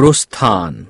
प्रस्थान